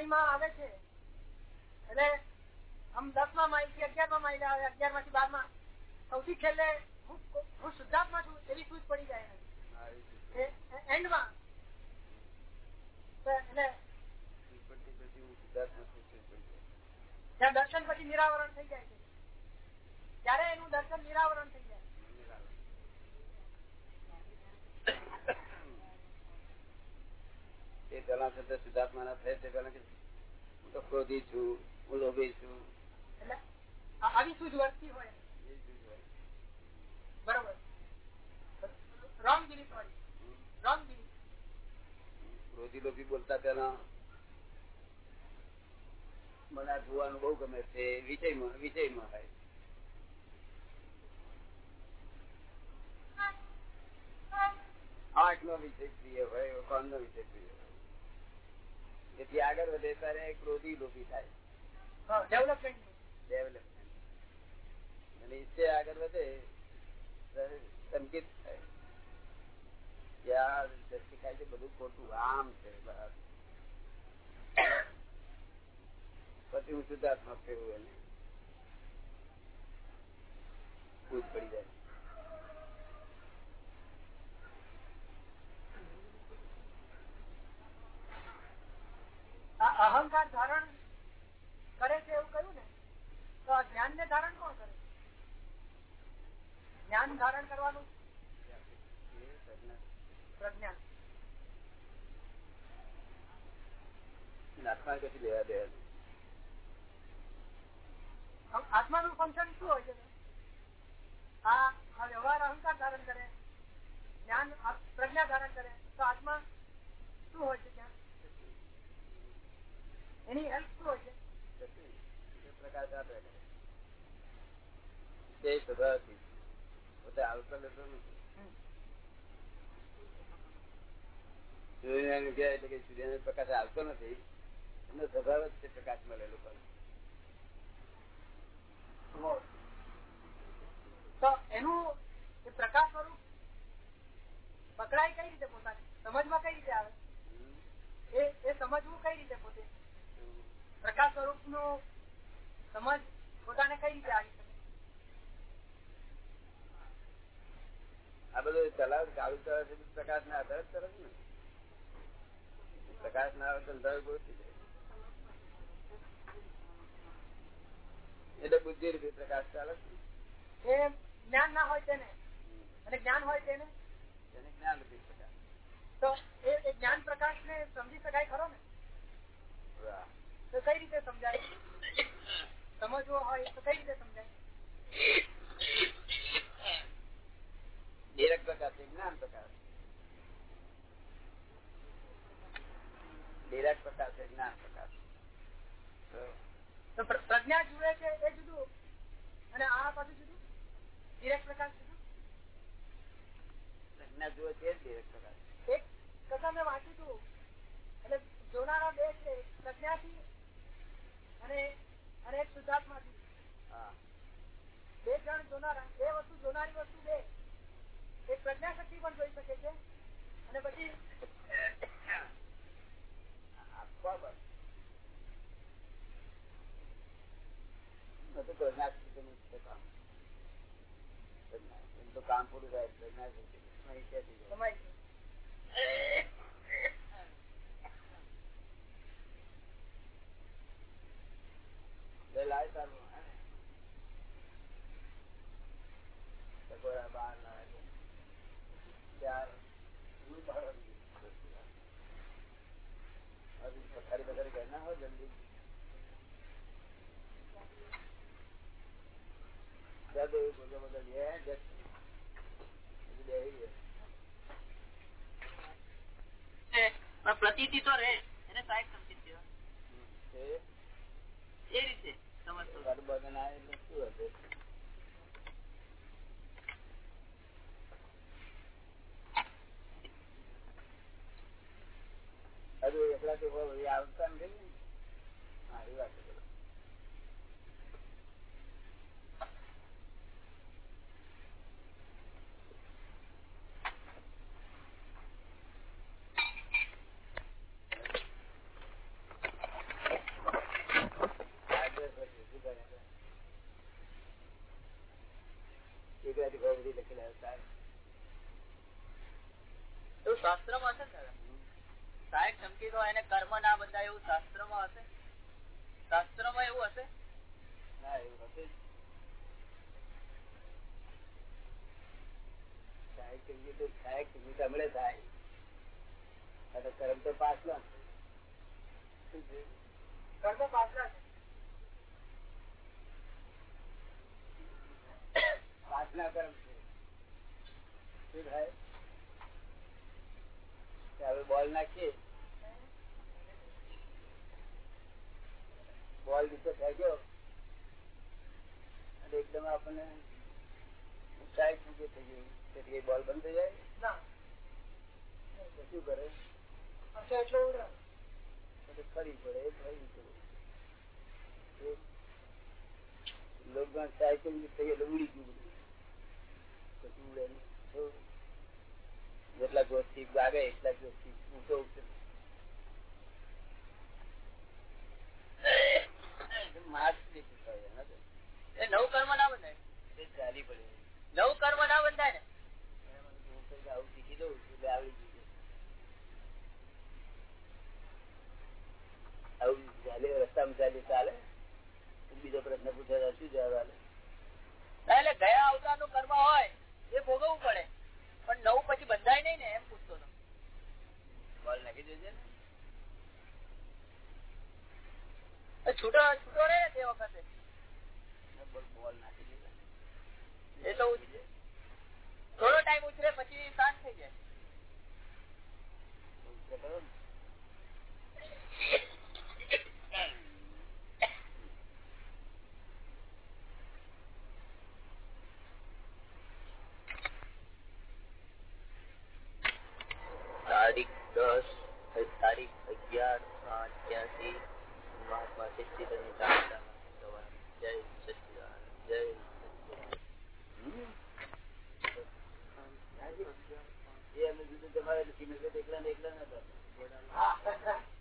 વાણીમાં આવે છે. એટલે આમ દસમાં માઇલથી અગિયારમાં આવે અગિયારમાંથી બારમાં સૌથી છેલ્લે હું હું શુદ્ધાત્મા છું એવી સૂચ પડી જાય એન્ડમાં એટલે દર્શન પછી નિરાવરણ થઈ જાય છે ત્યારે એનું દર્શન નિરાવરણ થઈ જાય એ પેલા શબ્દ શુદ્ધાત્મા ના થાય છે પેલા કે હું તો ક્રોધી છું હું લોભી છું. આવી સૂઝ વર્તી હોય એ જ હોય. બરોબર. રોંગ બિલીફ હોય. Wrong belief. ક્રોધી લોભી બોલતા પેલા મને આ જોવાનું બહુ ગમે છે વિષયમાં વિષયમાં હોય નો વિષય પ્રિય હોય કોણ નો વિષય પ્રિય હોય આગળ વધે ત્યારે ક્રોધી લોભી થાય. ડેવલપમેન્ટ ડેવલપમેન્ટ અને ઈચ્છે આગળ વધે સંકેત થાય. કે આ દ્રષ્ટિ છે બધું ખોટું આમ છે પછી હું શુદ્ધાત્મક થયું એને. કૂદ પડી જાય આ અહંકાર ધારણ કરે છે એવું કહ્યું ને તો આ જ્ઞાન ને ધારણ કોણ કરે જ્ઞાન ધારણ કરવાનું એ પ્રજ્ઞા. પ્રજ્ઞા આત્મા કશું લેવા દે આત્માનું ફંક્શન શું હોય છે? આ વ્યવહાર અહંકાર ધારણ કરે, જ્ઞાન પ્રજ્ઞા ધારણ કરે, તો આત્મા શું હોય છે ત્યાં? એની હેલ્પ શું હોય છે? પ્રકાશ કરે. તે નથી સૂર્યનારાયણ પ્રકાશ આવતો નથી. એનો સ્વભાવ જ છે પ્રકાશ મળે લોકો તો એનું એ પ્રકાશ સ્વરૂપ પકડાય કઈ રીતે પોતાને? સમજમાં કઈ રીતે આવે? એ એ સમજવું કઈ રીતે પોતે? પ્રકાશ સ્વરૂપનું સમજ પોતાને કઈ રીતે આવી શકે? આ બધું ચલાવ ચાલુ ચલાવે પ્રકાશ ના આધારે છે ને? પ્રકાશ ના આવે તો અંધારું થઈ જાય એટલે બુદ્ધિ રૂપી પ્રકાશ ચાલે છે. એ જ્ઞાન ના હોય તેને. અને જ્ઞાન હોય તેને? જ્ઞાન રૂપી પ્રકાશ. તો એ જ્ઞાન પ્રકાશ ને સમજી શકાય ખરો ને? તો કઈ રીતે સમજાય? સમજવો હોય તો કઈ રીતે સમજાય? નિરક પ્રકાશ જ્ઞાન પ્રકાશ. નિરક પ્રકાશ જ્ઞાન પ્રકાશ. પ્રજ્ઞા જુએ છે પ્રકાશ અને અને એક બે જણ જોનારા બે વસ્તુ જોનારી વસ્તુ બે એક પ્રજ્ઞા શક્તિ પણ જોઈ શકે છે અને પછી આપવા બસ બધું પ્રજ્ઞા તો કામ પૂરું થાય પ્રજ્ઞા લાય? ટકોરા બહાર લાવે છે. ત્યાર હું બહાર આવી ગયો. હજુ પથારી પથારી કરી ના હોય જલ્દી જદ એવું બોલો બોલો લે જદ હજુ બેહી ગયો. પ્રતીતિ તો રે એને સાહેબ સમજી એ રીતે સમજતો હજુ એકલા એ આવતા નથી ને? એ વાત શાસ્ત્રમાં હશે ને દાદા? સહાયક સંકેતો એને કર્મ ના બંધાય એવું શાસ્ત્રમાં હશે? શાસ્ત્રમાં એવું હશે? ના એવું હશે તો થાય કર્મ તો પાછલા? કર્મ પાછલા છે. પાછલા કર્મ છે. શું થાય? બોલ નાખીએ. બોલ નીચે ફેંક્યો અને એકદમ આપણને સાઈડ મૂકે થઈ ગયું તેથી બોલ બંધ થઈ જાય? ના. શું કરે? ફરી પડે ફરી પડે. લોકમાં સાયકલ થઈ એટલે ઉડી ગયું બધું. ઉડે? નહીં. જેટલા ગોસ્તી વાગે એટલા ગોસ્તી ઊંચો ઉઠે માર્ક દેખી થાય એના તો. એ નવું કર્મ ના બંધાય તે ચાલી પડે નવું કર્મ ના બંધાય ને એનામાં તો હું કંઈક આવું શીખી દઉં એટલે આવડી ગયું આવું ચાલે રસ્તામાં ચાલી ચાલે બીજો પ્રશ્ન પૂછે તો શું જવાબ આલે? ના, એટલે ગયા અવતારનું કર્મ હોય એ ભોગવવું પડે પણ નવું પછી બંધાય નહીં ને એમ પૂછતો હતો બોલ નાખી દેજે ને એ છૂટો છૂટો રે તે વખતે. એ તો થોડો ટાઈમ ઉછરે પછી શાંત થઈ જાય ઉછરે ખરો ને? તારીખ દસ તારીખ અગિયાર પાંચ ત્યાંસી મહાત્મા સચ્ચિદાનંદ દાદા જય સચ્ચિદાનંદ જય હમ? એ એમને જુદું તમારે એટલે સિમેન્ટ એકલા ને એકલા નતા.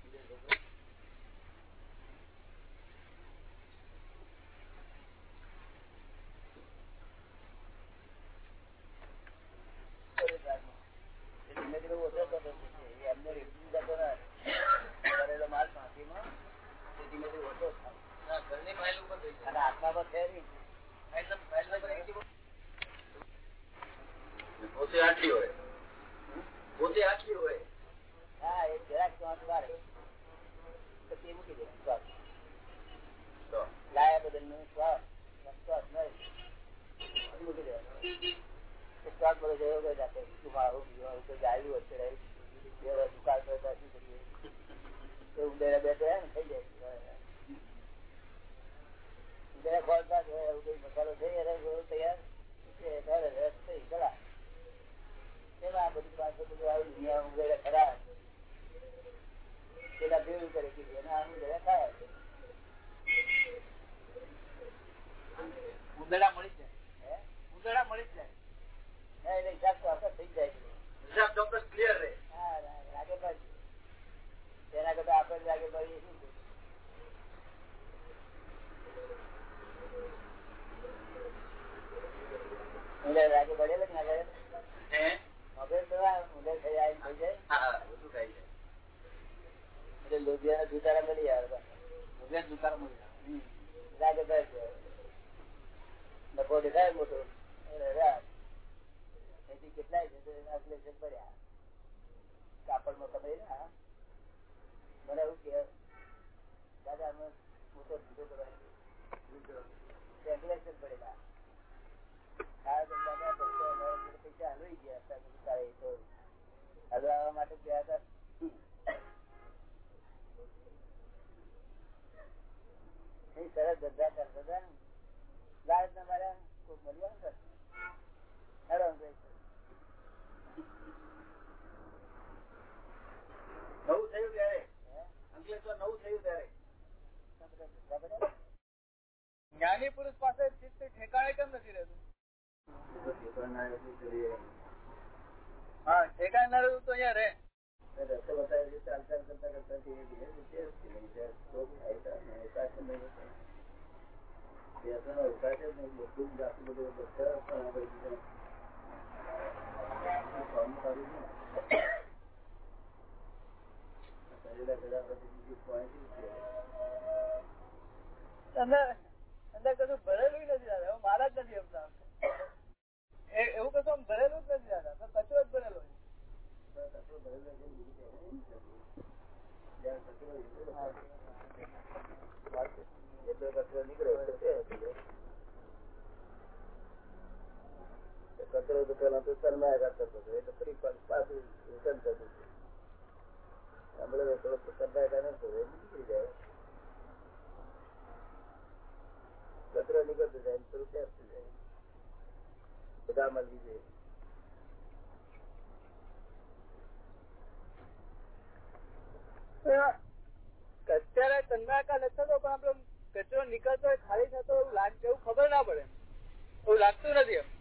બીજા લોકો. ધીમે ઓછો થતો એમને એટલું જતો ના. કરેલો માલ માટીમાં એ ધીમે ધીમે ઓછો ઘરની ફાઇલ ઉપર અને આત્મામાં છે નહીં. પોતે આટલી હોય. પોતે આટલી હોય. હા એ જરાક પછી મૂકી દે લાયા બદલનો શ્વાસ શ્વાસ નહીં મૂકી દે. શ્વાસ બધો ગયો મારું બીજું કોઈ ગાયું હશે દુકાળ કરતા તો ઉંદેરા બેઠો ને થઈ જાય. ઉંદેરા ખોલતા હોય એવું કઈ મસાલો થઈ અરે ગોળ તૈયાર કે ત્યારે રસ થઈ ચલા તેમાં આ બધું પાછું બધું આવી દુનિયા ઉંદેરા ખરા પેલા ભેગું કરે કે એના આમ ઉંદેરા ખાયા છે ઉંદરડા મળી જાય હે ઉંદરડા મળી જાય ના એટલે હિસાબ તો આપણે થઈ જાય છે હિસાબ ચોક્કસ ક્લિયર રહે હા રા- રાગે બાજુ તેના કરતા આપણે રાગે બાજુ શું છે? ઉંદર રાગે બળેલો કે ના બળેલો? હે મગજ તો આ ઉંદર થઈ જાય થઈ જાય હા બધું ખાઈ જાય એટલે લોભિયાના જુતારા મળી આવે પાછા. ઉંદર રાગે બાજુ નફો દેખાય મોટો. એથી કેટલાય છે પડ્યા કાપડમાં દાદા પૈસા અમારા જોડે પૈસા હલવાઈ ગયા હતા મેં કીધું તારે એ તો હલવાવા માટે ગયા હતા એ સરસ કોઈ મળ્યા ને નવું થયું ત્યારે? નવું થયું ત્યારે. જ્ઞાની પુરુષ પાસે ચિત્ત ઠેકાણે કેમ નથી રહેતું? હા ઠેકાણે ના રહેતું તો અહીંયા રહે. રસ્તો બતાવે છે ચાલતા કરતા કરતા ધીરે ધીરે કશું ભરેલું નથી દાદા મારા જ નથી એવું કશું ભરેલું જ નથી દાદા કચરો જ ભરેલો છે. તો પેલા તો તન્માયા કરતો હતો. એટલે ફરી પાછું રિટર્ન થતું હતું. હમણાં થોડો તન્માયા નતો એ નીકળી જાય. કચરો નીકળતો જાય થોડું ટેપ થઈ જાય. બધા મળી જાય. અત્યારે તન્માયકા નથી થતો, પણ આપણે કચરો નીકળતો ખાલી થતો એવું લાગ એવું ખબર ના પડે. એવું લાગતું નથી એમ.